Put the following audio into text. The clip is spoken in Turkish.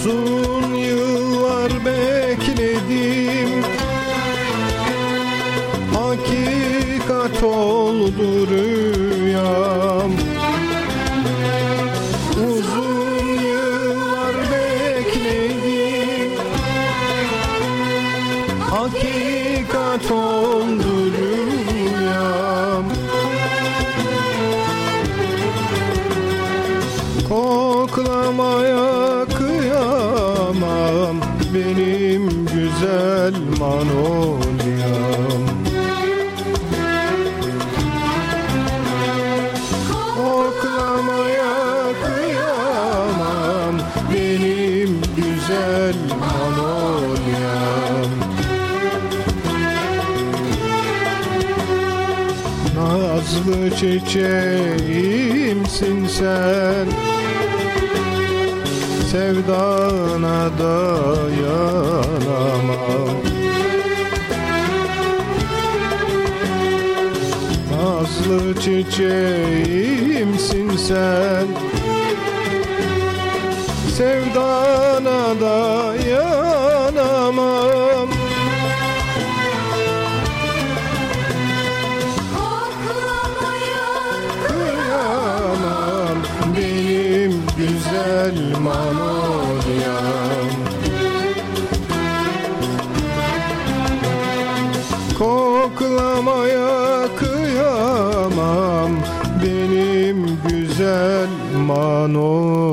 Uzun yıllar bekledim. Hakikat oldu rüyam. Uzun yıllar bekledim. Hakikat oldu Koklamaya kıyamam. Benim güzel manolyam. Koklamaya kıyamam. Benim güzel manolyam. Nazlı çiçeğimsin sen Sevdana dayanamam. Nazlı çiçeğimsin sen. Sevdana dayanamam Koklamaya kıyamam benim güzel manolyam